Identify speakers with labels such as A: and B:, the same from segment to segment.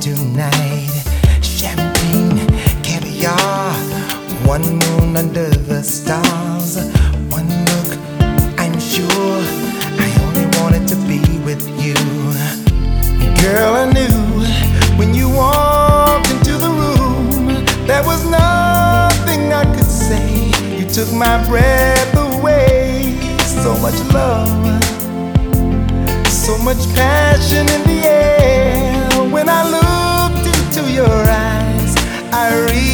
A: tonight. Champagne, caviar, one moon under the stars. One look, I'm sure I only wanted to be with you. Girl, I knew when you walked into the room, there was nothing I could say. You took my breath away. So much love, so much passion in the air your eyes. I read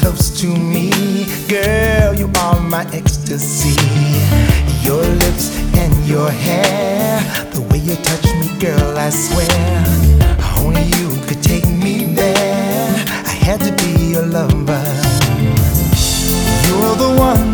A: close to me. Girl, you are my ecstasy. Your lips and your hair, the way you touch me, girl, I swear. Only you could take me there. I had to be your lover. You're the one.